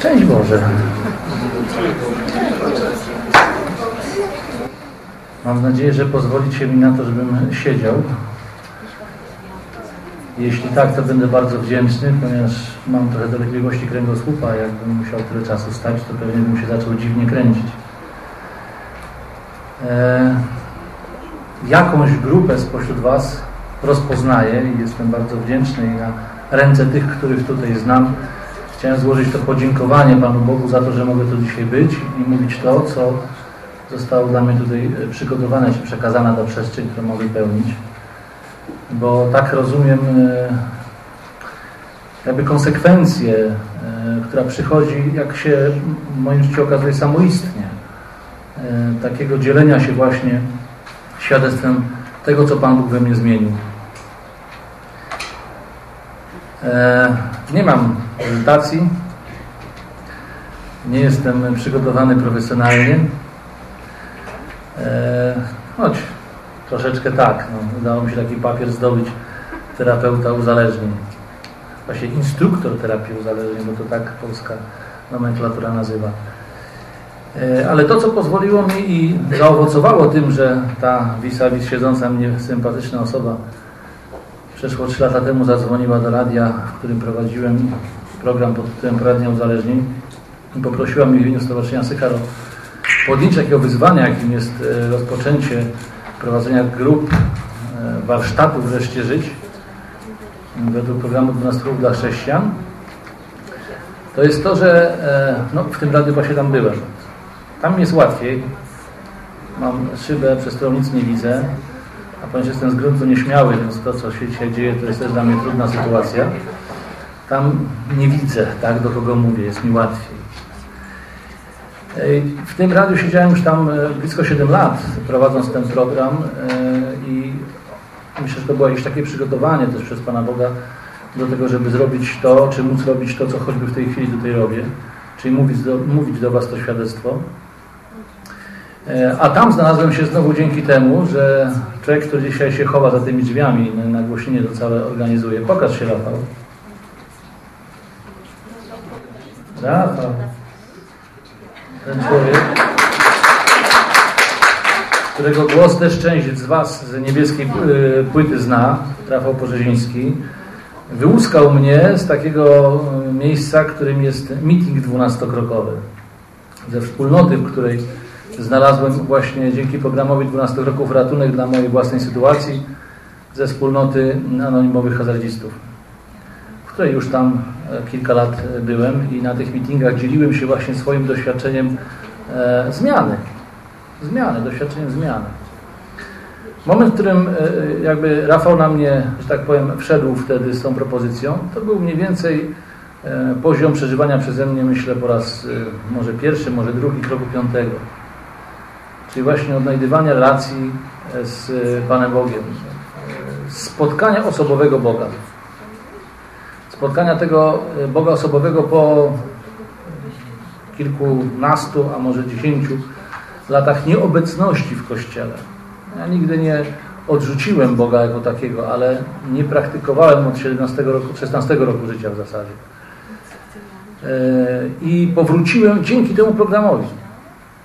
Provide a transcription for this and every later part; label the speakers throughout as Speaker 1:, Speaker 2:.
Speaker 1: Szczęść Boże. Mam nadzieję, że pozwolicie mi na to, żebym siedział. Jeśli tak, to będę bardzo wdzięczny, ponieważ mam trochę dolegliwości kręgosłupa. Jakbym musiał tyle czasu stać, to pewnie bym się zaczął dziwnie kręcić. E, jakąś grupę spośród Was rozpoznaję i jestem bardzo wdzięczny i na ręce tych, których tutaj znam. Chciałem złożyć to podziękowanie Panu Bogu za to, że mogę tu dzisiaj być i mówić to, co zostało dla mnie tutaj przygotowane czy przekazane do przestrzeń, którą mogę pełnić. Bo tak rozumiem e, jakby konsekwencję, e, która przychodzi, jak się w moim życiu okazuje samoistnie. E, takiego dzielenia się właśnie świadectwem tego, co Pan Bóg we mnie zmienił. Nie mam prezentacji, nie jestem przygotowany profesjonalnie, choć troszeczkę tak, no, udało mi się taki papier zdobyć terapeuta uzależnień. Właśnie instruktor terapii uzależnień, bo to tak polska nomenklatura nazywa. Ale to, co pozwoliło mi i zaowocowało tym, że ta vis-a-vis siedząca mnie sympatyczna osoba przeszło 3 lata temu zadzwoniła do radia, w którym prowadziłem program pod tytułem Poradnia Uzależnień i poprosiła mnie w imieniu Stowarzyszenia Sykaro podjęcie takiego wyzwania, jakim jest rozpoczęcie prowadzenia grup, e, warsztatów wreszcie żyć według programu 12 ruch dla chrześcijan, to jest to, że e, no, w tym radiu właśnie tam byłem. Tam jest łatwiej. Mam szybę, przez którą nic nie widzę, ponieważ jestem z gruntu nieśmiały, więc to, co się dzisiaj dzieje, to jest też dla mnie trudna sytuacja. Tam nie widzę, tak, do kogo mówię, jest mi łatwiej. W tym radiu siedziałem już tam e, blisko 7 lat, prowadząc ten program e, i myślę, że to było jakieś takie przygotowanie też przez Pana Boga do tego, żeby zrobić to, czy móc robić to, co choćby w tej chwili tutaj robię, czyli mówić do, mówić do Was to świadectwo. E, a tam znalazłem się znowu dzięki temu, że człowiek, który dzisiaj się chowa za tymi drzwiami, nagłośnienie to całe organizuje. Pokaż się, Rafał. Rafał ten człowiek, którego głos też część z Was z niebieskiej y, płyty zna, Rafał Porzeziński, wyłuskał mnie z takiego y, miejsca, którym jest meeting dwunastokrokowy. Ze wspólnoty, w której znalazłem właśnie dzięki programowi 12 kroków ratunek dla mojej własnej sytuacji ze wspólnoty anonimowych hazardzistów, w której już tam E, kilka lat e, byłem i na tych meetingach dzieliłem się właśnie swoim doświadczeniem e, zmiany. Zmiany, doświadczeniem zmiany. Moment, w którym jakby Rafał na mnie, że tak powiem, wszedł wtedy z tą propozycją, to był mniej więcej poziom przeżywania przeze mnie, myślę, po raz może pierwszy, może drugi, kroku piątego. Czyli właśnie odnajdywania relacji z Panem Bogiem. Spotkania osobowego Boga spotkania tego e, Boga osobowego po kilkunastu, a może dziesięciu latach nieobecności w Kościele. Ja nigdy nie odrzuciłem Boga jako takiego, ale nie praktykowałem od 17 roku, 16 roku życia w zasadzie. E, I powróciłem dzięki temu programowi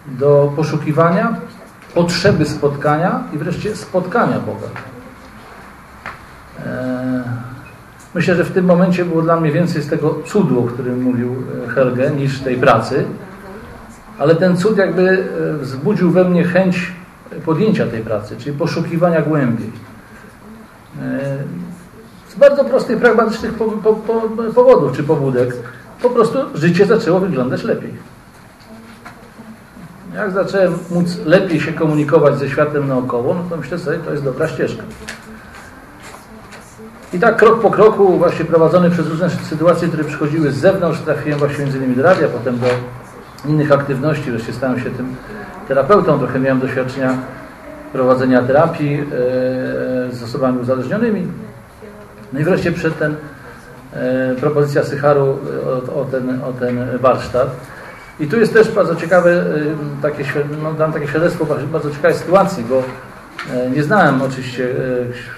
Speaker 1: do poszukiwania, potrzeby spotkania i wreszcie spotkania Boga. E, Myślę, że w tym momencie było dla mnie więcej z tego cudu, o którym mówił e, Helge, niż tej pracy. Ale ten cud jakby e, wzbudził we mnie chęć podjęcia tej pracy, czyli poszukiwania głębiej. Z bardzo prostych, pragmatycznych powodów czy pobudek. Po prostu życie zaczęło wyglądać lepiej. Jak zacząłem móc lepiej się komunikować ze światem naokoło, no to myślę sobie, to jest dobra ścieżka. I tak krok po kroku, właśnie prowadzony przez różne sytuacje, które przychodziły z zewnątrz, trafiłem właśnie między innymi do radia, potem do innych aktywności, wreszcie stałem się tym terapeutą, trochę miałem doświadczenia prowadzenia terapii e, z osobami uzależnionymi. No i wreszcie przed ten e, propozycja Sycharu o, o, ten, o ten warsztat. I tu jest też bardzo ciekawe, e, takie, no, dam takie świadectwo bardzo ciekawej sytuacji, bo E, nie znałem oczywiście e,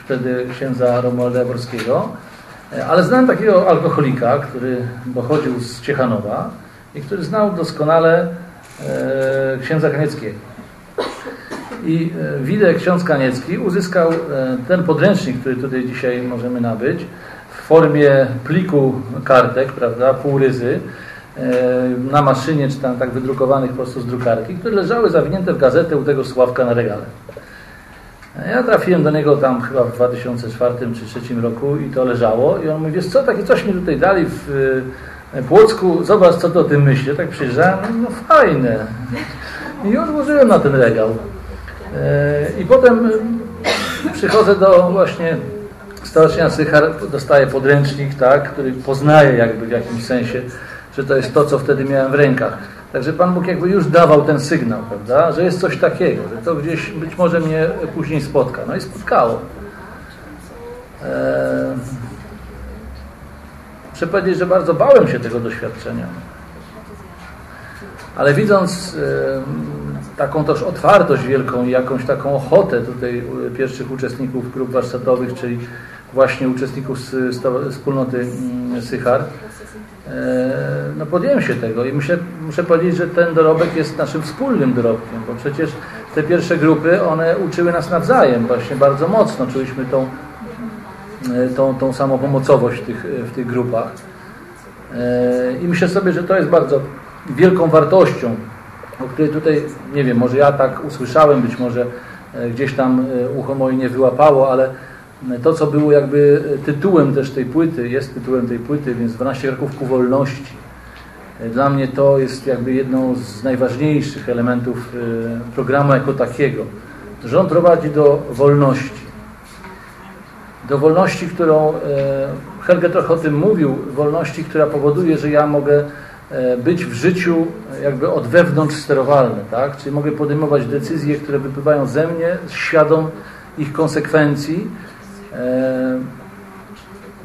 Speaker 1: wtedy księdza Romualda Jaworskiego, e, ale znałem takiego alkoholika, który pochodził z Ciechanowa i który znał doskonale księdza Kanieckiego. I Widek ksiądz Kaniecki uzyskał ten podręcznik, który tutaj dzisiaj możemy nabyć, w formie pliku kartek, prawda, półryzy, na maszynie, czy tam tak wydrukowanych po prostu z drukarki, które leżały zawinięte w gazetę u tego Sławka na regale. Ja trafiłem do niego tam chyba w 2004 czy 2003 roku i to leżało i on mówi, wiesz co, takie coś mi tutaj dali w Płocku, zobacz co to o tym myśli. Tak przyjrzałem, no fajne. I odłożyłem na ten regał. E, I potem przychodzę do właśnie Stowarzyszenia Sychar, dostaję podręcznik, tak, który poznaje jakby w jakimś sensie, że to jest to, co wtedy miałem w rękach. Także Pan Bóg jakby już dawał ten sygnał, prawda, że jest coś takiego, że to gdzieś być może mnie później spotka. No i spotkało. E, muszę powiedzieć, że bardzo bałem się tego doświadczenia. Ale widząc taką też otwartość wielką i jakąś taką ochotę tutaj pierwszych uczestników grup warsztatowych, czyli właśnie uczestników wspólnoty mm, Sychar, no podjąłem się tego i muszę, muszę powiedzieć, że ten dorobek jest naszym wspólnym dorobkiem, bo przecież te pierwsze grupy, one uczyły nas nawzajem właśnie bardzo mocno, czuliśmy tą, e, tą, tą samopomocowość w tych, w tych grupach. E, I myślę sobie, że to jest bardzo wielką wartością, o której tutaj, nie wiem, może ja tak usłyszałem, być może e, gdzieś tam ucho moje nie wyłapało, ale to, co było jakby tytułem też tej płyty, jest tytułem tej płyty, więc 12 kroków ku wolności. Dla mnie to jest jakby jedną z najważniejszych elementów e, programu jako takiego. Że on prowadzi do wolności. Do wolności, którą e, Helge trochę o tym mówił, wolności, która powoduje, że ja mogę e, być w życiu jakby od wewnątrz sterowalny, tak? Czyli mogę podejmować decyzje, które wypływają ze mnie, świadom ich konsekwencji,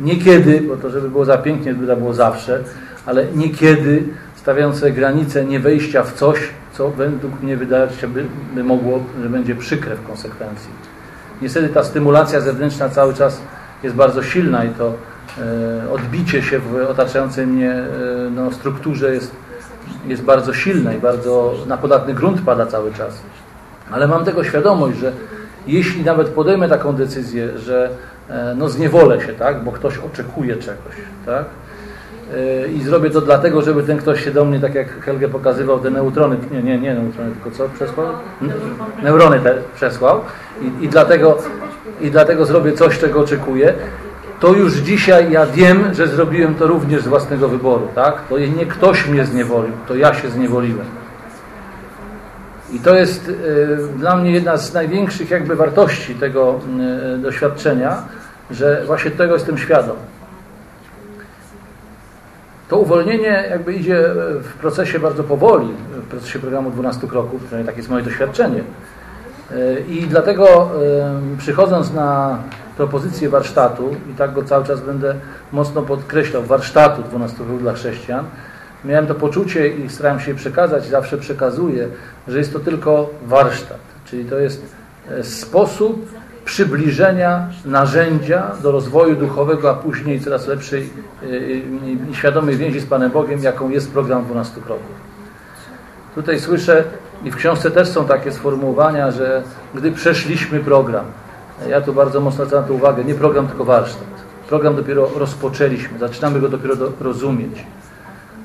Speaker 1: niekiedy, bo to żeby było za pięknie, by to było zawsze, ale niekiedy stawiające granice nie wejścia w coś, co według mnie wydaje się by, by mogło, że będzie przykre w konsekwencji. Niestety ta stymulacja zewnętrzna cały czas jest bardzo silna i to e, odbicie się w otaczającej mnie e, no, strukturze jest, jest bardzo silne i bardzo na podatny grunt pada cały czas. Ale mam tego świadomość, że jeśli nawet podejmę taką decyzję, że e, no zniewolę się, tak, bo ktoś oczekuje czegoś, tak, e, i zrobię to dlatego, żeby ten ktoś się do mnie, tak jak Helge pokazywał, te neutrony, nie, nie, nie neutrony, tylko co przesłał? Neurony te przesłał i, i, dlatego, i dlatego zrobię coś, czego oczekuję, to już dzisiaj ja wiem, że zrobiłem to również z własnego wyboru, tak? To nie ktoś mnie zniewolił, to ja się zniewoliłem. I to jest e, dla mnie jedna z największych jakby wartości tego e, doświadczenia, że właśnie tego jestem świadom. To uwolnienie jakby idzie w procesie bardzo powoli, w procesie programu 12 kroków, przynajmniej takie jest moje doświadczenie. E, I dlatego przychodząc na propozycję warsztatu, i tak go cały czas będę mocno podkreślał, warsztatu 12 kroków dla chrześcijan, miałem to poczucie i staram się przekazać, zawsze przekazuję, że jest to tylko warsztat, czyli to jest e, sposób przybliżenia narzędzia do rozwoju duchowego, a później coraz lepszej i świadomej więzi z Panem Bogiem, jaką jest program 12 kroków. Tutaj słyszę i w książce też są takie sformułowania, że gdy przeszliśmy program, ja tu bardzo mocno zwracam to uwagę, nie program, tylko warsztat. Program dopiero rozpoczęliśmy, zaczynamy go dopiero do, rozumieć.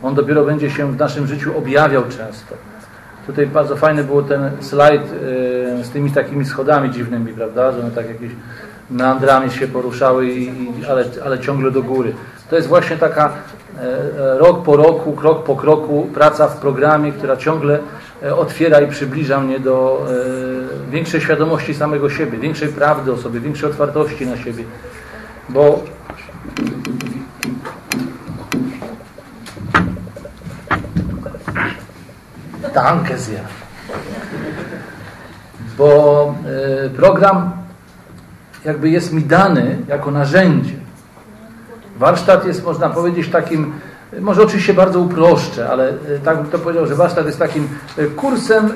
Speaker 1: On dopiero będzie się w naszym życiu objawiał często. Tutaj bardzo fajny był ten slajd y, z tymi takimi schodami dziwnymi, prawda, że one tak jakieś meandrami się poruszały, i, ale, ale ciągle do góry. To jest właśnie taka e, e, rok po roku, krok po kroku praca w programie, która ciągle e, otwiera i przybliża mnie do większej świadomości samego siebie, większej prawdy o sobie, większej otwartości na siebie. Bo Danke sehr. Bo e, program jakby jest mi dany jako narzędzie. Warsztat jest, można powiedzieć, takim, może oczywiście bardzo uproszczę, ale e, tak bym to powiedział, że warsztat jest takim e, kursem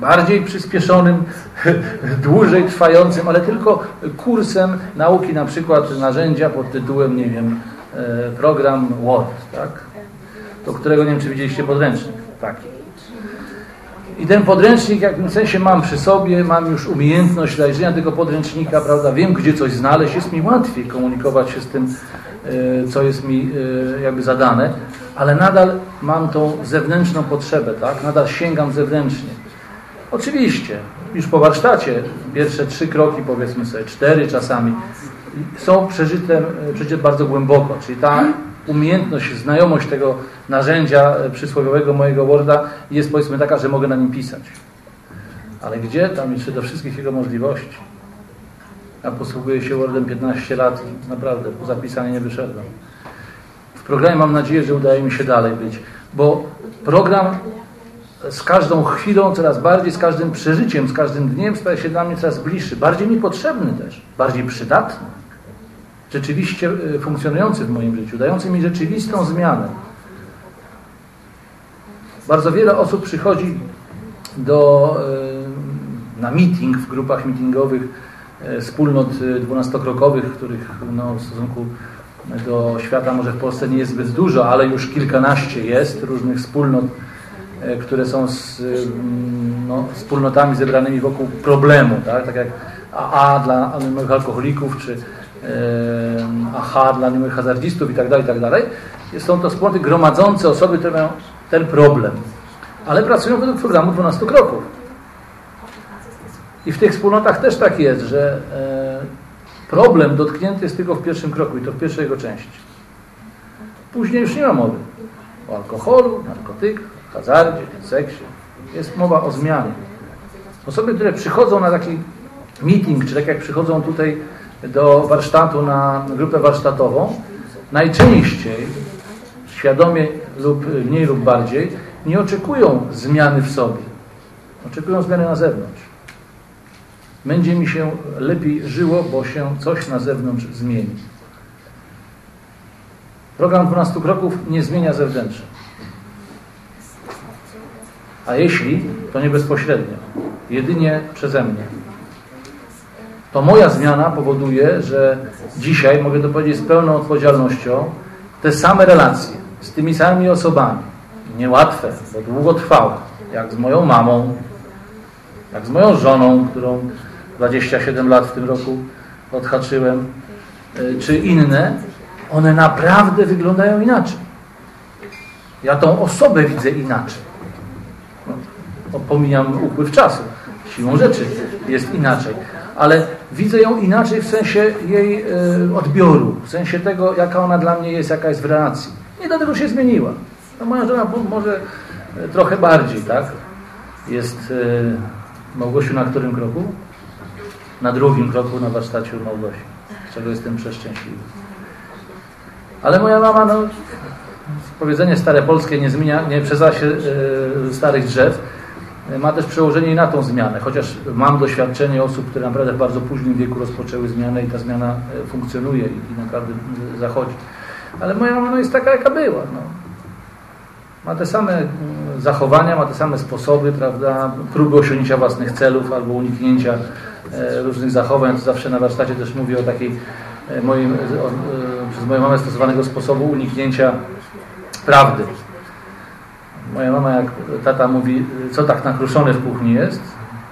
Speaker 1: bardziej przyspieszonym, dłużej trwającym, ale tylko kursem nauki na przykład narzędzia pod tytułem, nie wiem, program Word, tak? do którego nie wiem, czy widzieliście podręcznik taki. I ten podręcznik, w sensie mam przy sobie, mam już umiejętność zajrzenia tego podręcznika, prawda, wiem, gdzie coś znaleźć, jest mi łatwiej komunikować się z tym, e, co jest mi e, jakby zadane, ale nadal mam tą zewnętrzną potrzebę, tak, nadal sięgam zewnętrznie. Oczywiście, już po warsztacie pierwsze trzy kroki, powiedzmy sobie, cztery czasami, są przeżyte, przeżyte bardzo głęboko, czyli ta umiejętność, znajomość tego narzędzia przysłowiowego mojego Worda jest powiedzmy taka, że mogę na nim pisać. Ale gdzie? Tam jeszcze do wszystkich jego możliwości. Ja posługuję się Wordem 15 lat i naprawdę po zapisaniu nie wyszedłem. W programie mam nadzieję, że udaje mi się dalej być, bo program z każdą chwilą coraz bardziej, z każdym przeżyciem, z każdym dniem staje się dla mnie coraz bliższy, bardziej mi potrzebny też, bardziej przydatny rzeczywiście e, funkcjonujący w moim życiu, dający mi rzeczywistą zmianę. Bardzo wiele osób przychodzi do, e, na meeting w grupach meetingowych e, wspólnot dwunastokrokowych, których no, w stosunku do świata może w Polsce nie jest zbyt dużo, ale już kilkanaście jest różnych wspólnot, które są z, no, wspólnotami zebranymi wokół problemu, tak, tak jak AA dla anonimowych alkoholików, czy aha dla niemych hazardzistów i tak dalej, i tak. Są to wspólnoty gromadzące osoby, które mają ten problem. Ale pracują według programu 12 kroków. I w tych wspólnotach też tak jest, że e, problem dotknięty jest tylko w pierwszym kroku i to w pierwszej jego części. Później już nie ma mowy o alkoholu, narkotykach, hazardzie, seksie. Jest mowa o zmianie. Osoby, które przychodzą na taki meeting, czy tak jak przychodzą tutaj do warsztatu na grupę warsztatową, najczęściej, świadomie lub mniej lub bardziej, nie oczekują zmiany w sobie. Oczekują zmiany na zewnątrz. Będzie mi się lepiej żyło, bo się coś na zewnątrz zmieni. Program 12 kroków nie zmienia zewnętrznie. A jeśli, to nie bezpośrednio. Jedynie przeze mnie to moja zmiana powoduje, że dzisiaj, mogę to powiedzieć z pełną odpowiedzialnością, te same relacje z tymi samymi osobami, niełatwe, bo długotrwałe, jak z moją mamą, jak z moją żoną, którą 27 lat w tym roku odhaczyłem, e, czy inne, one naprawdę wyglądają inaczej. Ja tą osobę widzę inaczej. No, pomijam upływ czasu. Siłą rzeczy jest inaczej ale widzę ją inaczej w sensie jej e, odbioru, w sensie tego, jaka ona dla mnie jest, jaka jest w relacji. Nie dlatego się zmieniła. No moja żona może e, trochę bardziej, tak? Jest e, Małgosiu na którym kroku? Na drugim kroku na warsztacie Małgosi, z czego jestem przeszczęśliwy. Ale moja mama, no, powiedzenie stare polskie nie zmienia, nie przeza się starych drzew, ma też przełożenie na tą zmianę, chociaż mam doświadczenie osób, które naprawdę w bardzo późnym wieku rozpoczęły zmianę i ta zmiana e, funkcjonuje i naprawdę zachodzi. Ale moja mama no, jest taka, jaka była. No. Ma te same zachowania, ma te same sposoby, prawda, próby osiągnięcia własnych celów albo uniknięcia e, różnych zachowań. Zawsze na warsztacie też mówię o takiej e, moim, przez moją mamę stosowanego sposobu uniknięcia prawdy. Moja mama, jak tata mówi, co tak nakruszone w kuchni jest,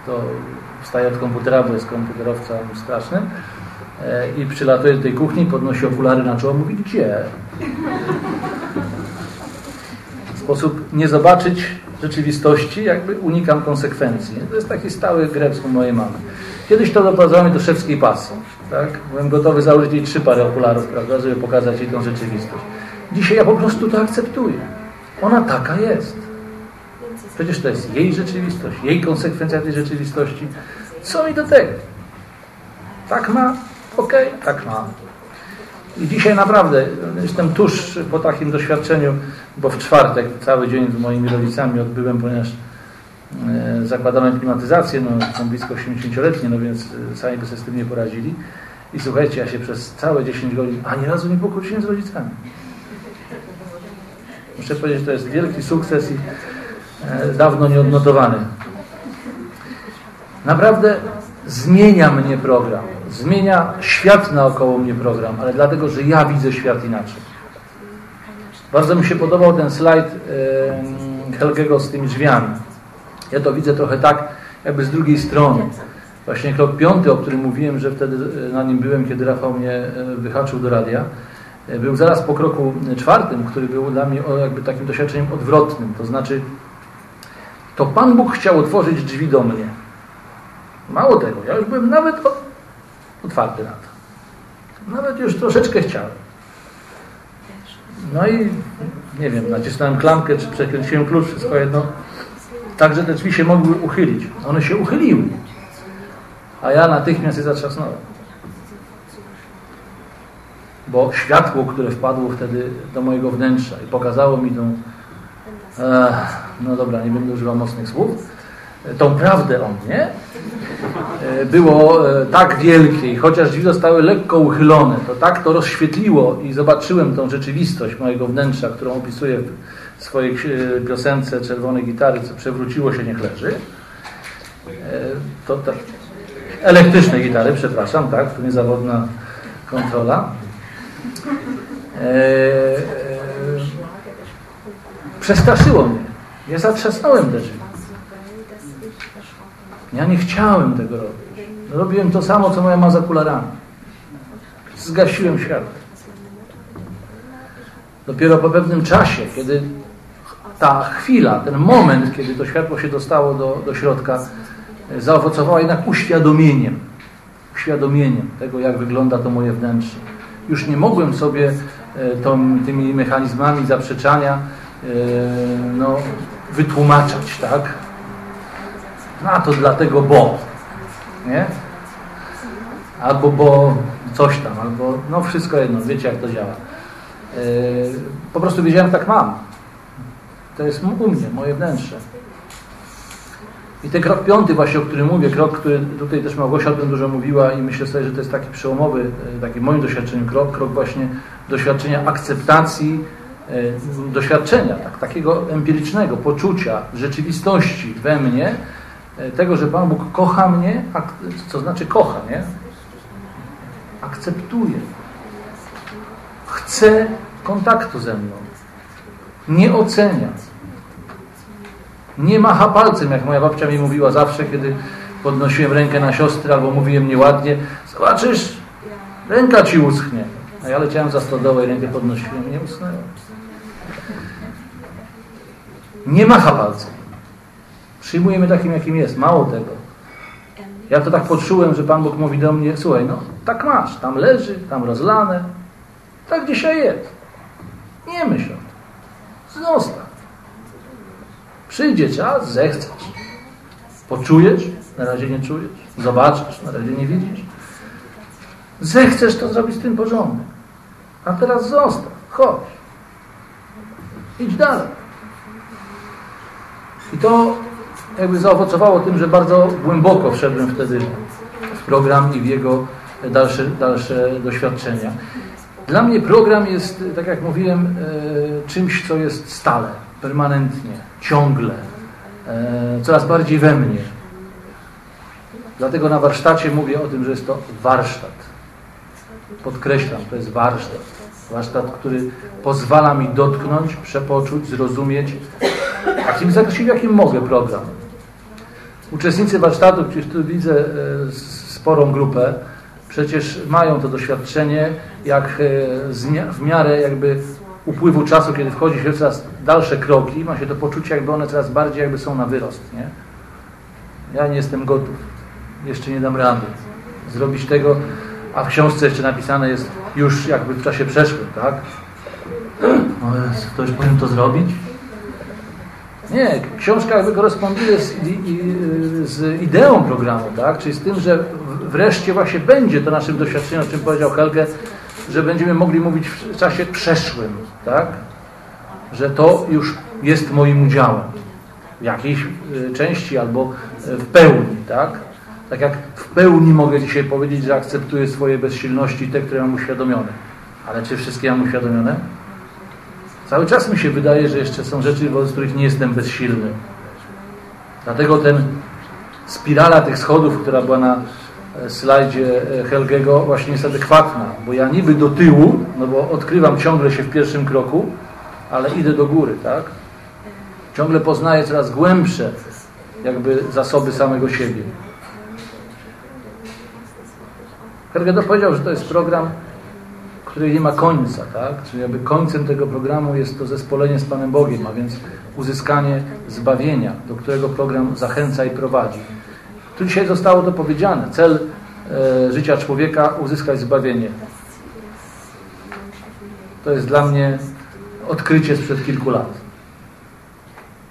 Speaker 1: to wstaje od komputera, bo jest komputerowca straszny e, i przylatuje do tej kuchni, podnosi okulary na czoło, mówi, gdzie? W sposób nie zobaczyć rzeczywistości, jakby unikam konsekwencji. To jest taki stały greb u mojej mamy. Kiedyś to doprowadzałem do szewskiej pasy. Tak? Byłem gotowy założyć jej trzy pary okularów, prawda, żeby pokazać jej tą rzeczywistość. Dzisiaj ja po prostu to akceptuję. Ona taka jest. Przecież to jest jej rzeczywistość, jej konsekwencja tej rzeczywistości. Co mi do tego? Tak ma? Okej, okay, tak ma. I dzisiaj naprawdę jestem tuż po takim doświadczeniu, bo w czwartek cały dzień z moimi rodzicami odbyłem, ponieważ e, zakładamy klimatyzację, no, są blisko 80-letnie, no więc e, sami by sobie z tym nie poradzili. I słuchajcie, ja się przez całe 10 godzin ani razu nie pokłóciłem z rodzicami. Muszę powiedzieć, że to jest wielki sukces i e, dawno nieodnotowany. Naprawdę zmienia mnie program. Zmienia świat naokoło mnie program, ale dlatego, że ja widzę świat inaczej. Bardzo mi się podobał ten slajd Helgego z tymi drzwiami. Ja to widzę trochę tak, jakby z drugiej strony. Właśnie krok piąty, o którym mówiłem, że wtedy na nim byłem, kiedy Rafał mnie wyhaczył do radia, był zaraz po kroku czwartym, który był dla mnie jakby takim doświadczeniem odwrotnym. To znaczy, to Pan Bóg chciał otworzyć drzwi do mnie. Mało tego, ja już byłem nawet otwarty na to. Nawet już troszeczkę chciałem. No i nie wiem, nacisnąłem klamkę, czy przekręciłem klucz, wszystko jedno. Tak, że te drzwi się mogły uchylić. One się uchyliły. A ja natychmiast je zatrzasnąłem. Bo światło, które wpadło wtedy do mojego wnętrza i pokazało mi tą, e, no dobra, nie będę używał mocnych słów, tą prawdę o mnie, e, było e, tak wielkie i chociaż drzwi zostały lekko uchylone, to tak to rozświetliło i zobaczyłem tą rzeczywistość mojego wnętrza, którą opisuję w swojej piosence Czerwonej Gitary, co przewróciło się, niech leży. E, to, elektrycznej gitary, przepraszam, tak, to niezawodna kontrola. Przestraszyło mnie. Ja zatrzasnąłem te drzwi. Ja nie chciałem tego robić. Robiłem to samo, co moja ma za kularami. Zgasiłem światło. Dopiero po pewnym czasie, kiedy ta chwila, ten moment, kiedy to światło się dostało do, do środka, zaowocowała jednak uświadomieniem. Uświadomieniem tego, jak wygląda to moje wnętrze. Już nie mogłem sobie e, tą, tymi mechanizmami zaprzeczania e, no, wytłumaczać, tak? A to dlatego, bo. Nie? Albo bo coś tam, albo no wszystko jedno, wiecie jak to działa. Yy, po prostu wiedziałem, tak mam. To jest u mnie, moje wnętrze. I ten krok piąty właśnie, o którym mówię, krok, który tutaj też Małgosia o tym dużo mówiła i myślę sobie, że to jest taki przełomowy, yy, taki moim doświadczeniem krok, krok właśnie doświadczenia akceptacji, yy, doświadczenia, tak, takiego empirycznego poczucia rzeczywistości we mnie, E, tego, że Pan Bóg kocha mnie, co znaczy kocha, nie? Akceptuje. Chce kontaktu ze mną. Nie ocenia. Nie macha palcem, jak moja babcia mi mówiła zawsze, kiedy podnosiłem rękę na siostrę albo mówiłem nieładnie. Zobaczysz, ręka ci uschnie. A ja leciałem za stodołę i rękę podnosiłem, nie uschnęła. Nie macha palcem. Przyjmujemy takim, jakim jest. Mało tego. Ja to tak poczułem, że Pan Bóg mówi do mnie, słuchaj, no tak masz, tam leży, tam rozlane. Tak dzisiaj jest. Nie myśl o tym. Zostaw. Przyjdzie czas, zechcesz. Poczujesz, na razie nie czujesz. Zobaczysz, na razie nie widzisz. Zechcesz to zrobić z tym porządek. A teraz zostaw. Chodź. Idź dalej. I to jakby zaowocowało tym, że bardzo głęboko wszedłem wtedy w program i w jego dalsze, dalsze doświadczenia. Dla mnie program jest, tak jak mówiłem, e, czymś, co jest stale, permanentnie, ciągle, e, coraz bardziej we mnie. Dlatego na warsztacie mówię o tym, że jest to warsztat. Podkreślam, to jest warsztat. Warsztat, który pozwala mi dotknąć, przepoczuć, zrozumieć, a w tym zakresie, w jakim mogę program. Uczestnicy warsztatu, przecież tu widzę e, sporą grupę, przecież mają to doświadczenie, jak e, w miarę jakby upływu czasu, kiedy wchodzi się w coraz dalsze kroki, ma się to poczucie, jakby one coraz bardziej jakby są na wyrost. Nie? Ja nie jestem gotów. Jeszcze nie dam rady zrobić tego, a w książce jeszcze napisane jest już jakby w czasie przeszłym, tak? O Jezu, ktoś powinien to zrobić? Nie, książka jakby koresponduje z, z, ideą programu, tak? czyli z tym, że wreszcie właśnie będzie to naszym doświadczeniem, o czym powiedział Helge, że będziemy mogli mówić w czasie przeszłym, tak? że to już jest moim udziałem w jakiejś y, części albo y, w pełni. Tak? tak jak w pełni mogę dzisiaj powiedzieć, że akceptuję swoje bezsilności, te, które mam uświadomione. Ale czy wszystkie mam uświadomione? Cały czas mi się wydaje, że jeszcze są rzeczy, wobec których nie jestem bezsilny. Dlatego ten spirala tych schodów, która była na e, slajdzie e, Helgego, właśnie jest adekwatna, bo ja niby do tyłu, no bo odkrywam ciągle się w pierwszym kroku, ale idę do góry, tak? Ciągle poznaję coraz głębsze jakby zasoby samego siebie. Hergedo powiedział, że to jest program, który nie ma końca, tak? Czyli jakby końcem tego programu jest to zespolenie z Panem Bogiem, a więc uzyskanie zbawienia, do którego program zachęca i prowadzi. Tu dzisiaj zostało to powiedziane. Cel e, życia człowieka uzyskać zbawienie. To jest dla mnie odkrycie sprzed kilku lat.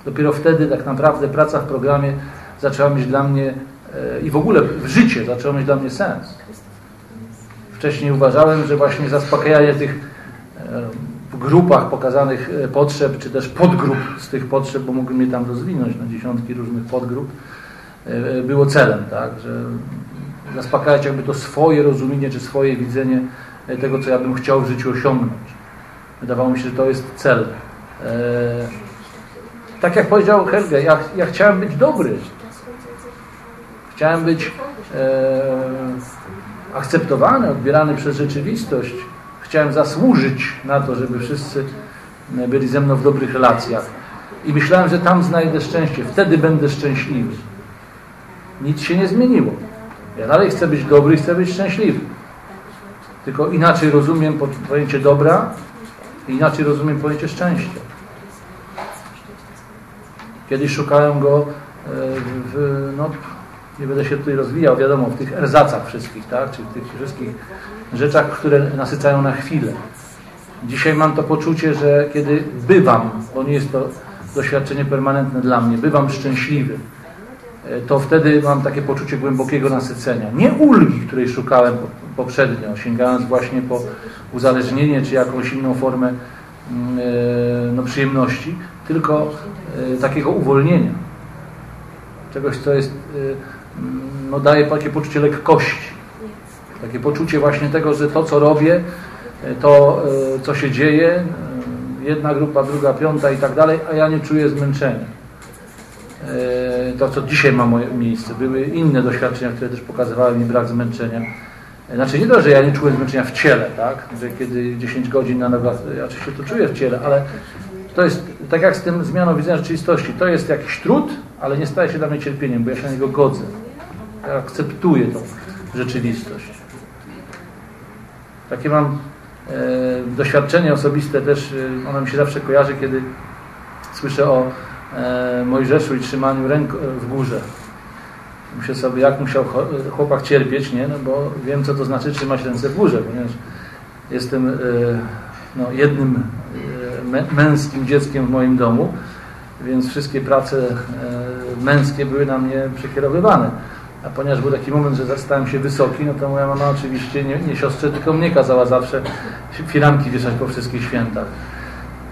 Speaker 1: Dopiero wtedy tak naprawdę praca w programie zaczęła mieć dla mnie e, i w ogóle życie zaczęło mieć dla mnie sens. Wcześniej uważałem, że właśnie zaspokajanie tych e, grupach pokazanych e, potrzeb, czy też podgrup z tych potrzeb, bo mógłbym je tam rozwinąć na dziesiątki różnych podgrup, było celem, tak? Że zaspokajać jakby to swoje rozumienie, czy swoje widzenie tego, co ja bym chciał w życiu osiągnąć. Wydawało mi się, że to jest cel. Tak jak powiedział Helge, ja, ja chciałem być dobry. Chciałem być e, akceptowany, odbierany przez rzeczywistość. Chciałem zasłużyć na to, żeby wszyscy byli ze mną w dobrych relacjach. I myślałem, że tam znajdę szczęście. Wtedy będę szczęśliwy. Nic się nie zmieniło. Ja dalej chcę być dobry chcę być szczęśliwy. Tylko inaczej rozumiem pojęcie dobra i inaczej rozumiem pojęcie szczęścia. Kiedyś szukałem go e, w, no, nie będę się tutaj rozwijał, wiadomo, w tych erzacach wszystkich, tak? czy w tych wszystkich rzeczach, które nasycają na chwilę. Dzisiaj mam to poczucie, że kiedy bywam, bo nie jest to doświadczenie permanentne dla mnie, bywam szczęśliwy, to wtedy mam takie poczucie głębokiego nasycenia. Nie ulgi, której szukałem poprzednio, sięgając właśnie po uzależnienie czy jakąś inną formę mm, e, no, przyjemności, tylko e, takiego uwolnienia. Czegoś, co jest, e, no, daje takie poczucie lekkości. Takie poczucie właśnie tego, że to, co robię, e, to, co się dzieje, jedna grupa, druga, piąta i tak dalej, a ja nie czuję zmęczenia. To, co dzisiaj ma moje miejsce. Były inne doświadczenia, które też pokazywały mi brak zmęczenia. Znaczy nie to, że ja nie czułem zmęczenia w ciele, tak? Że kiedy 10 godzin na ja oczywiście to czuję w ciele, ale to jest, tak jak z tym zmianą widzenia rzeczywistości, to jest jakiś trud, ale nie staje się dla mnie cierpieniem, bo ja się na niego godzę. Ja akceptuję tą rzeczywistość. Takie mam e, doświadczenie osobiste też, e, ono mi się zawsze kojarzy, kiedy słyszę o e, Mojżeszu i trzymaniu ręk e, w górze. Myślę sobie, jak musiał chłopak cierpieć, nie? No bo wiem, co to znaczy trzymać ręce w górze, ponieważ jestem e, no, jednym e, męskim dzieckiem w moim domu, więc wszystkie prace e, męskie były na mnie przekierowywane. A ponieważ był taki moment, że stałem się wysoki, no to moja mama oczywiście nie, nie siostrze, tylko mnie kazała zawsze firanki wieszać po wszystkich świętach.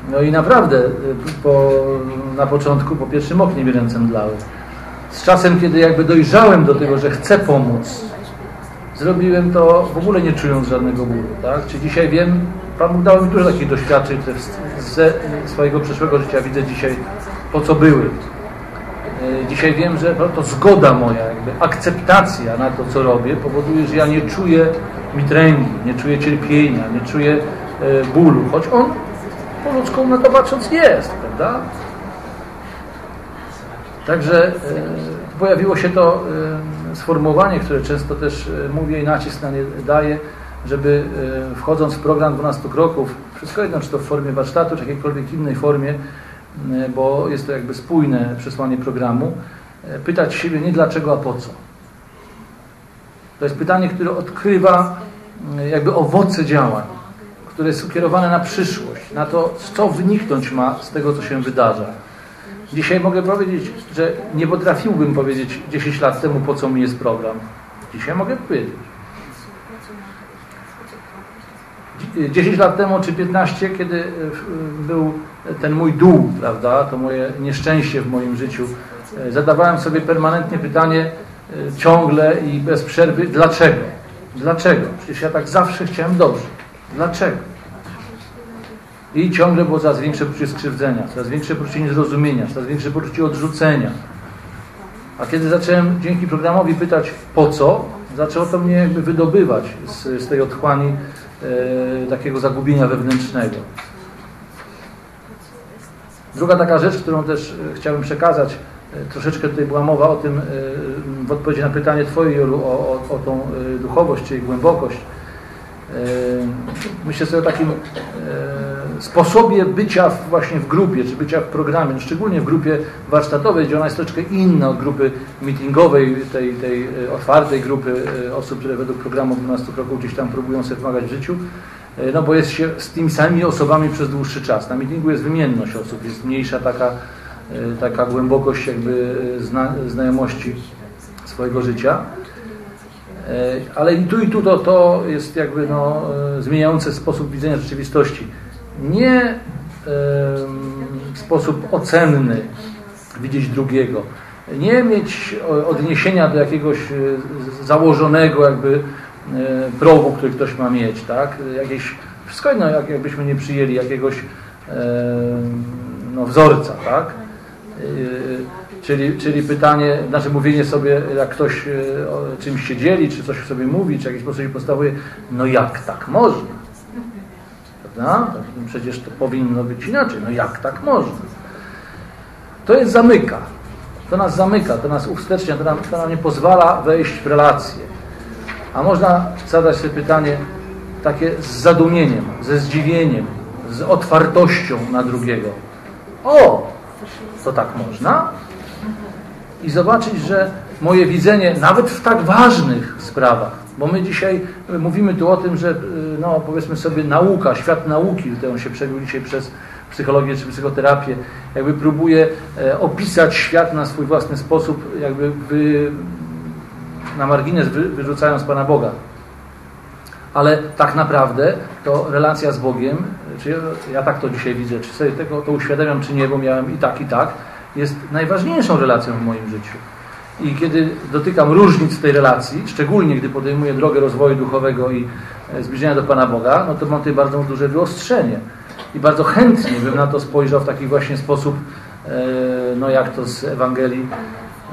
Speaker 1: No i naprawdę e, po, na początku po pierwszym oknie mi ręce mdlały. Z czasem, kiedy jakby dojrzałem do tego, że chcę pomóc, zrobiłem to w ogóle nie czując żadnego bólu. Tak? Czy dzisiaj wiem, Pan dał mi dużo takich doświadczeń, które ze swojego przeszłego życia widzę dzisiaj, po co były. E, dzisiaj wiem, że to zgoda moja, jakby akceptacja na to, co robię, powoduje, że ja nie czuję mitręgi, nie czuję cierpienia, nie czuję e, bólu, choć on po ludzku na to patrząc jest, prawda? Także e, pojawiło się to sformułowanie, które często też mówię i nacisk na nie daję, żeby e, wchodząc w program 12 kroków, wszystko jedno, czy to w formie warsztatu, czy jakiejkolwiek innej formie, e, bo jest to jakby spójne przesłanie programu, e, pytać siebie nie dlaczego, a po co. To jest pytanie, które odkrywa jakby owoce działań, które jest ukierowane na przyszłość, na to, co wyniknąć ma z tego, co się wydarza. Dzisiaj mogę powiedzieć, że nie potrafiłbym powiedzieć 10 lat temu, po co mi jest program. Dzisiaj mogę powiedzieć. 10 lat temu czy 15, kiedy e, był ten mój dół, prawda, to moje nieszczęście w moim życiu, e, zadawałem sobie permanentnie pytanie e, ciągle i bez przerwy, dlaczego? Dlaczego? Przecież ja tak zawsze chciałem dobrze. Dlaczego? I ciągle było coraz większe poczucie skrzywdzenia, coraz większe poczucie niezrozumienia, coraz większe poczucie odrzucenia. A kiedy zacząłem dzięki programowi pytać po co, zaczęło to mnie jakby wydobywać z, z tej otchłani e, takiego zagubienia wewnętrznego. Druga taka rzecz, którą też e, chciałbym przekazać, e, troszeczkę tutaj była mowa o tym w odpowiedzi na pytanie Twoje, Jolu, o, o, o tą duchowość, czyli głębokość. Myślę sobie o takim sposobie bycia właśnie w grupie, czy bycia w programie, no szczególnie w grupie warsztatowej, gdzie ona jest troszeczkę inna od grupy meetingowej, tej, tej otwartej grupy osób, które według programu 12 kroków gdzieś tam próbują sobie pomagać w życiu. E, no bo jest się z tymi samymi osobami przez dłuższy czas. Na meetingu jest wymienność osób, jest mniejsza taka, e, taka głębokość jakby e, zna, znajomości swojego życia. Ale i tu i tu to, to jest jakby no, zmieniające sposób widzenia rzeczywistości. Nie w sposób ocenny widzieć drugiego, nie mieć odniesienia do jakiegoś założonego jakby E, progu, który ktoś ma mieć, tak? Jakieś, wszystko jedno, jak, jakbyśmy nie przyjęli jakiegoś e, no, wzorca, tak? E, czyli, czyli pytanie, znaczy mówienie sobie, jak ktoś czymś się dzieli, czy coś sobie mówi, czy w jakiś sposób się postawuje, no jak tak można? Prawda? Przecież to powinno być inaczej. No jak tak można? To jest zamyka. To nas zamyka, to nas uwstecznia, to nam, to nam nie pozwala wejść w relacje. A można zadać sobie pytanie takie z zadumieniem, ze zdziwieniem, z otwartością na drugiego. O, to tak można? I zobaczyć, że moje widzenie, nawet w tak ważnych sprawach, bo my dzisiaj mówimy tu o tym, że no, powiedzmy sobie nauka, świat nauki, on się przebił dzisiaj przez psychologię czy psychoterapię, jakby próbuje e, opisać świat na swój własny sposób, jakby wy, na margines wyrzucając Pana Boga. Ale tak naprawdę to relacja z Bogiem, czy ja, ja tak to dzisiaj widzę, czy sobie tego to uświadamiam, czy nie, bo miałem i tak, i tak, jest najważniejszą relacją w moim życiu. I kiedy dotykam różnic w tej relacji, szczególnie gdy podejmuję drogę rozwoju duchowego i e, zbliżenia do Pana Boga, no to mam tutaj bardzo duże wyostrzenie. I bardzo chętnie bym na to spojrzał w taki właśnie sposób, e, no jak to z Ewangelii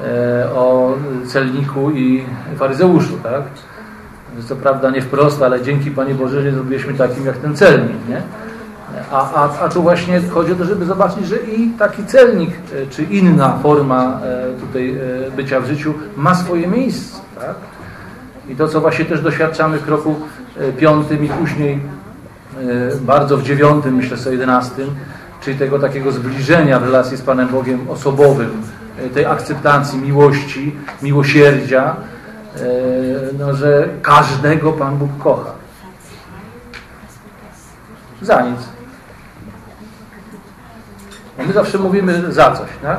Speaker 1: E, o celniku i faryzeuszu, tak? Co prawda nie wprost, ale dzięki Panie Boże, że zrobiliśmy takim jak ten celnik, nie? A, a, a tu właśnie chodzi o to, żeby zobaczyć, że i taki celnik, e, czy inna forma e, tutaj bycia w życiu ma swoje miejsce, tak? I to, co właśnie też doświadczamy w kroku piątym i później bardzo w dziewiątym, myślę sobie jedenastym, czyli tego takiego zbliżenia w relacji z Panem Bogiem osobowym, E, tej akceptacji, miłości, miłosierdzia, e, no, że każdego Pan Bóg kocha. Za nic. My zawsze mówimy za coś. Tak?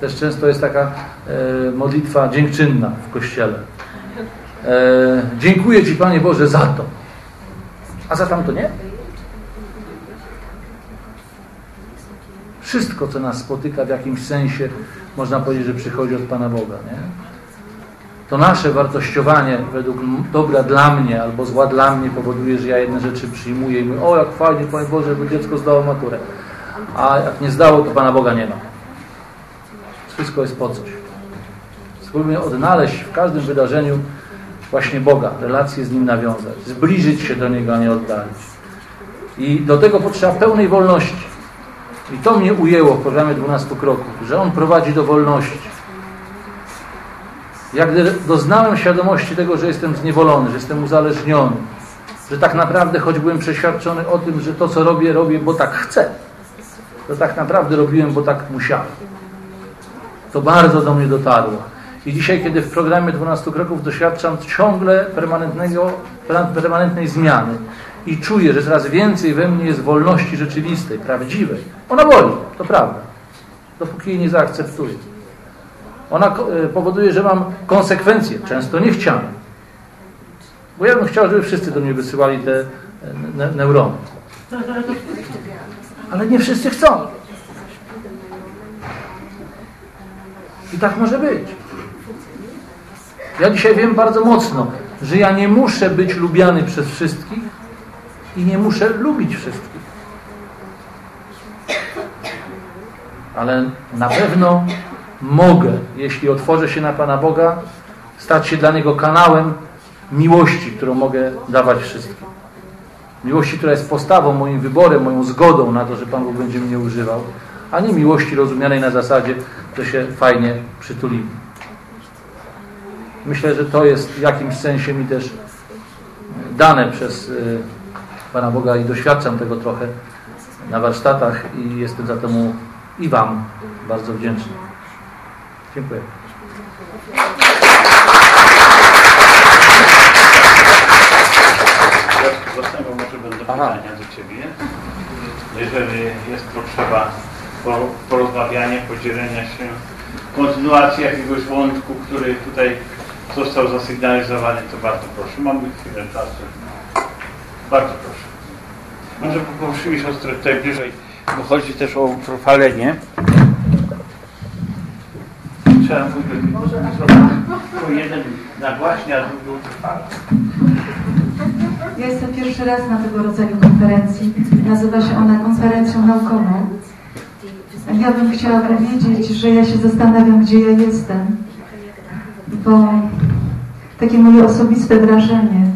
Speaker 1: Też często jest taka e, modlitwa dziękczynna w Kościele. dziękuję Ci Panie Boże za to. A za tamto nie? Wszystko, co nas spotyka w jakimś sensie, można powiedzieć, że przychodzi od Pana Boga. Nie? To nasze wartościowanie według dobra dla mnie albo zła dla mnie powoduje, że ja jedne rzeczy przyjmuję i mówię, o jak fajnie, Panie Boże, bo dziecko zdało maturę. A jak nie zdało, to Pana Boga nie ma. Wszystko jest po coś. Spróbujmy odnaleźć w każdym wydarzeniu właśnie Boga, relacje z Nim nawiązać, zbliżyć się do Niego, a nie oddalić. I do tego potrzeba pełnej wolności. I to mnie ujęło w programie 12 kroków, że on prowadzi do wolności. Jak doznałem świadomości tego, że jestem zniewolony, że jestem uzależniony, że tak naprawdę, choć byłem przeświadczony o tym, że to, co robię, robię, bo tak chcę, to tak naprawdę robiłem, bo tak musiałem. To bardzo do mnie dotarło. I dzisiaj, kiedy w programie 12 kroków doświadczam ciągle permanentnego, permanentnej zmiany, i czuję, że coraz więcej we mnie jest wolności rzeczywistej, prawdziwej. Ona boli, to prawda, dopóki jej nie zaakceptuję. Ona e, powoduje, że mam konsekwencje, często niechciane. Bo ja bym chciał, żeby wszyscy do mnie wysyłali te e, ne neurony. Ale nie wszyscy chcą. I tak może być. Ja dzisiaj wiem bardzo mocno, że ja nie muszę być lubiany przez wszystkich, i nie muszę lubić wszystkich. Ale na pewno mogę, jeśli otworzę się na Pana Boga, stać się dla Niego kanałem miłości, którą mogę dawać wszystkim. Miłości, która jest postawą, moim wyborem, moją zgodą na to, że Pan Bóg będzie mnie używał, a nie miłości rozumianej na zasadzie, że się fajnie przytulimy. Myślę, że to jest w jakimś sensie mi też dane przez y, Pana Boga i doświadczam tego trochę na warsztatach i jestem za to mu i Wam bardzo wdzięczny. Dziękuję.
Speaker 2: Pytania do Ciebie. Jeżeli jest potrzeba porozmawiania, podzielenia się, kontynuacji jakiegoś wątku, który tutaj został zasygnalizowany, to bardzo proszę. Mamy chwilę czasu. Bardzo proszę. Może poprosimy siostrę tutaj bliżej, bo chodzi też o utrwalenie. Trzeba mówić, tylko jeden a drugi utrwala.
Speaker 3: Ja jestem pierwszy raz na tego rodzaju konferencji. Nazywa się ona konferencją naukową. Ja bym chciała powiedzieć, że ja się zastanawiam, gdzie ja jestem, bo takie moje osobiste wrażenie,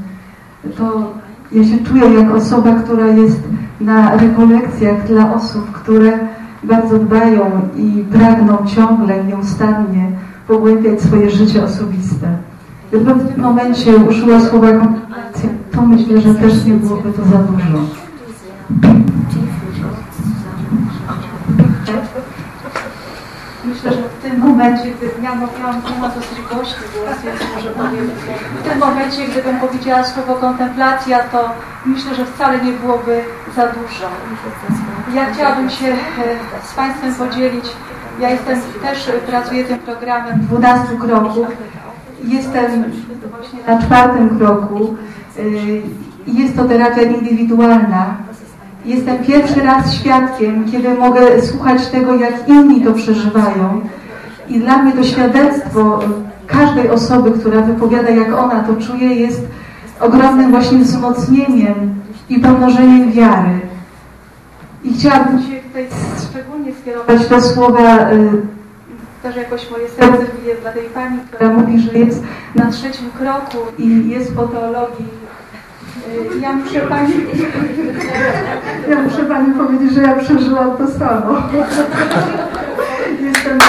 Speaker 3: to ja się czuję jak osoba, która jest na rekolekcjach dla osób, które bardzo dbają i pragną ciągle, nieustannie pogłębiać swoje życie osobiste. W tym momencie użyła słowa kontemplacja, to myślę, że też nie byłoby to za dużo. Myślę, że w tym momencie, gdybym ja miałam, miałam dosyć głośny głos, więc może powiem, w tym momencie, gdybym powiedziała słowo kontemplacja, to myślę, że wcale nie byłoby za dużo. Ja chciałabym się e, z Państwem podzielić. Ja jestem też pracuję tym programem 12 kroków. Jestem właśnie na czwartym kroku. E, jest to terapia indywidualna. Jestem pierwszy raz świadkiem, kiedy mogę słuchać tego, jak inni to przeżywają. I dla mnie to świadectwo każdej osoby, która wypowiada, jak ona to czuje, jest ogromnym właśnie wzmocnieniem i pomnożeniem wiary. I chciałabym się tutaj szczególnie skierować do słowa, y, też jakoś moje serce bije dla tej pani, która mówi, że jest na trzecim kroku i jest po teologii. Y, ja muszę pani, ja muszę pani powiedzieć, że ja przeżyłam to samo. Jestem na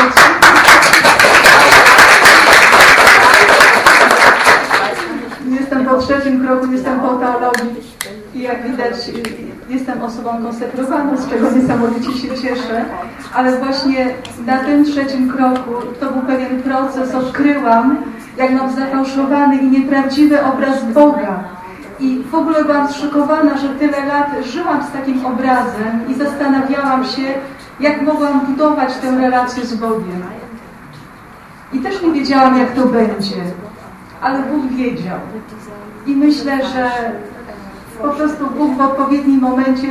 Speaker 3: Jestem po trzecim kroku, jestem po teologii jak widać jestem osobą konsekrowaną, z czego niesamowicie się cieszę, ale właśnie na tym trzecim kroku to był pewien proces, odkryłam, jak mam zafałszowany i nieprawdziwy obraz Boga. I w ogóle byłam zszokowana, że tyle lat żyłam z takim obrazem i zastanawiałam się, jak mogłam budować tę relację z Bogiem. I też nie wiedziałam, jak to będzie, ale Bóg wiedział. I myślę, że po prostu Bóg w odpowiednim momencie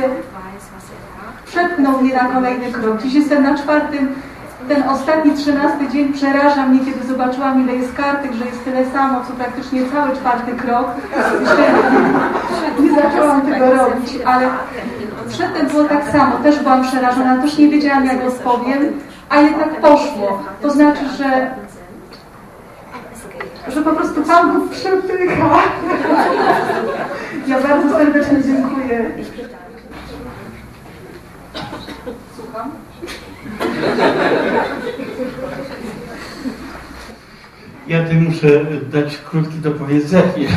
Speaker 3: przepchnął mnie na kolejny krok. Dziś jestem na czwartym, ten ostatni, trzynasty dzień przeraża mnie, kiedy zobaczyłam, ile jest kartek, że jest tyle samo, co praktycznie cały czwarty krok. Nie zaczęłam tego robić, ale przedtem było tak samo. Też byłam przerażona, też nie wiedziałam, jak odpowiem, a jednak poszło. To znaczy, że że po prostu Pan Bóg przepycha. Ja bardzo serdecznie dziękuję. Słucham?
Speaker 2: Ja tu muszę dać krótkie dopowiedzenie.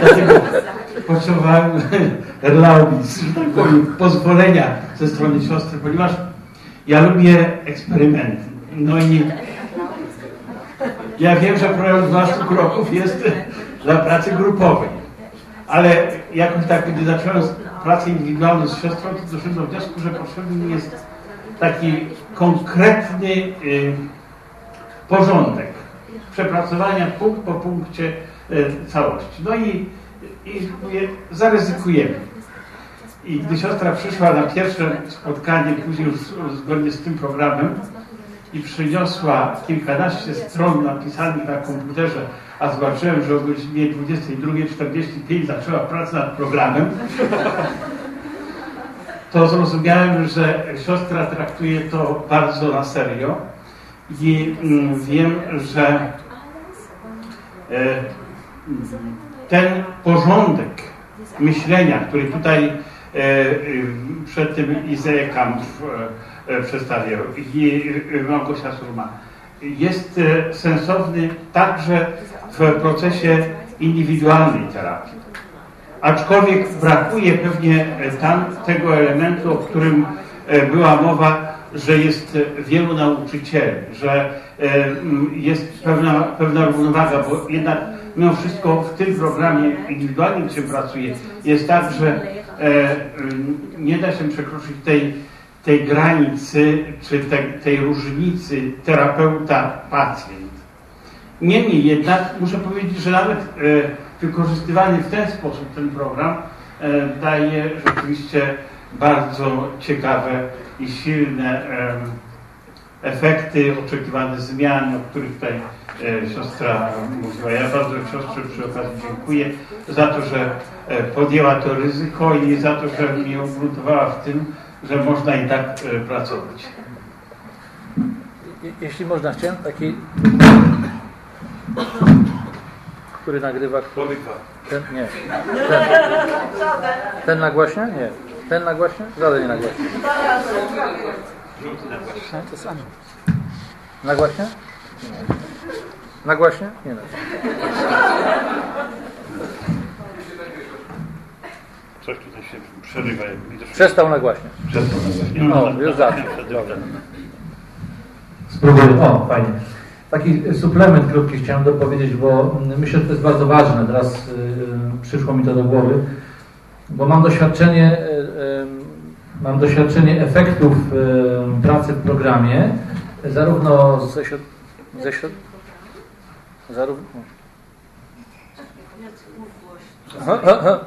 Speaker 2: Dlatego potrzebowałem erlaubis, że tak powiem, pozwolenia ze strony siostry, ponieważ ja lubię eksperymenty. No i ja wiem, że program 12 kroków jest dla pracy grupowej. Ale jakoś tak, gdy zacząłem pracę indywidualną z siostrą, to doszedłem do wniosku, że potrzebny jest taki konkretny y, porządek przepracowania punkt po punkcie y, całości. No i, i mówię, zaryzykujemy. I gdy siostra przyszła na pierwsze spotkanie, później już zgodnie z tym programem, i przyniosła kilkanaście stron napisanych na komputerze, a zobaczyłem, że o godzinie 22.45 zaczęła pracę nad programem, to zrozumiałem, że siostra traktuje to bardzo na serio i mm, wiem, że e, ten porządek myślenia, który tutaj e, przed tym e, przedstawiał i e, Małgosia Surma, jest e, sensowny także w procesie indywidualnej terapii. Aczkolwiek brakuje pewnie tam tego elementu, o którym była mowa, że jest wielu nauczycieli, że jest pewna, pewna równowaga, bo jednak mimo wszystko w tym programie indywidualnym, gdzie pracuję, jest tak, że nie da się przekroczyć tej, tej granicy, czy tej, tej różnicy terapeuta-pacjent. Niemniej jednak muszę powiedzieć, że nawet wykorzystywany w ten sposób ten program daje rzeczywiście bardzo ciekawe i silne efekty, oczekiwane zmiany, o których tutaj e, siostra mówiła. Ja bardzo siostrze przy okazji dziękuję za to, że e, podjęła to ryzyko i za to, że mnie ugruntowała w tym, że można i tak e, pracować.
Speaker 4: Jeśli można, chciałem taki, który nagrywa. Ten, nie. Ten, ten nagłaśnia? Nie. Ten nagłaśnia? Żaden nie nagłaśnia. No, to samo. Nagłaśnia? Nie. Nagłaśnia?
Speaker 2: Coś tutaj się przerywa.
Speaker 4: Przestał nagłaśniać.
Speaker 2: Przestał nagłaśniać.
Speaker 4: No, już zaczął.
Speaker 1: Spróbuję. O, fajnie. Taki suplement krótki chciałem dopowiedzieć, bo myślę, że to jest bardzo ważne. Teraz y, przyszło mi to do głowy, bo mam doświadczenie mam doświadczenie efektów pracy w programie, zarówno
Speaker 4: ze środ... ze środ... zarówno ha, ha, ha.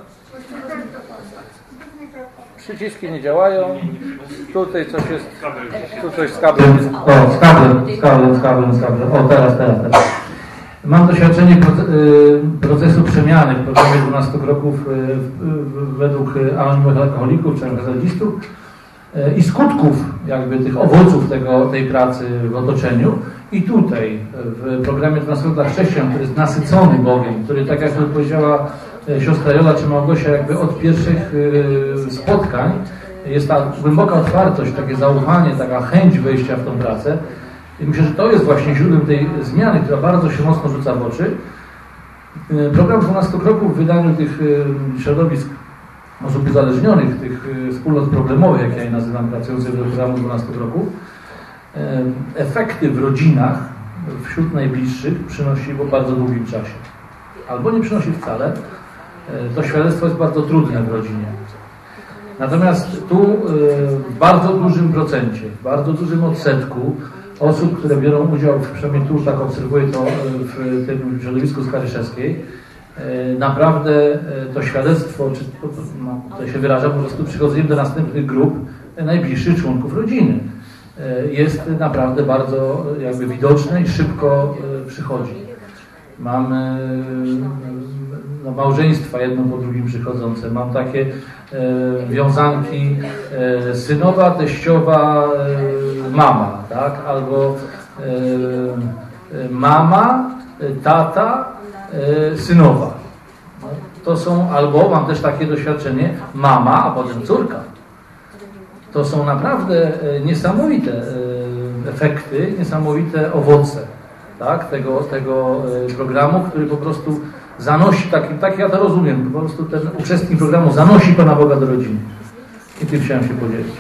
Speaker 4: Przyciski nie działają. Tutaj coś jest. Tu coś z kablem.
Speaker 1: O, z kablem, z kablem, z kablem, z kablem. O, teraz, teraz, teraz. Mam doświadczenie procesu przemiany w programie 12 kroków według anonimowych alkoholików czy alkoholistów i skutków jakby tych owoców tego, tej pracy w otoczeniu. I tutaj w programie 12 dla chrześcijan, który jest nasycony Bogiem, który tak jak powiedziała siostra Jola czy Małgosia, jakby od pierwszych spotkań jest ta głęboka otwartość, takie zaufanie, taka chęć wejścia w tą pracę. I myślę, że to jest właśnie źródłem tej zmiany, która bardzo się mocno rzuca w oczy. E, program 12 kroków w wydaniu tych e, środowisk osób uzależnionych, tych e, wspólnot problemowych, jak ja je nazywam, pracujących do programu 12 kroków, efekty w rodzinach wśród najbliższych przynosi w bardzo długim czasie. Albo nie przynosi wcale. To świadectwo jest bardzo trudne w rodzinie. Natomiast tu w bardzo dużym procencie, w bardzo dużym odsetku osób, które biorą udział, w, przynajmniej tu tak obserwuję to e, w tym środowisku Skaryszewskiej, e, naprawdę e, to świadectwo, czy no, to się wyraża po prostu przychodzeniem do następnych grup najbliższych członków rodziny. Jest naprawdę bardzo jakby widoczne i szybko przychodzi. Mamy no, małżeństwa jedno po drugim przychodzące. Mam takie e, wiązanki e, synowa, teściowa, e, mama, tak? Albo e, e mama, e, tata, synowa. No, to są, albo mam też takie doświadczenie, mama, a potem córka. To są naprawdę niesamowite efekty, niesamowite owoce tak, tego, tego programu, który po prostu zanosi, tak, tak ja to rozumiem, po prostu ten uczestnik programu zanosi Pana Boga do rodziny. I tym chciałem się podzielić.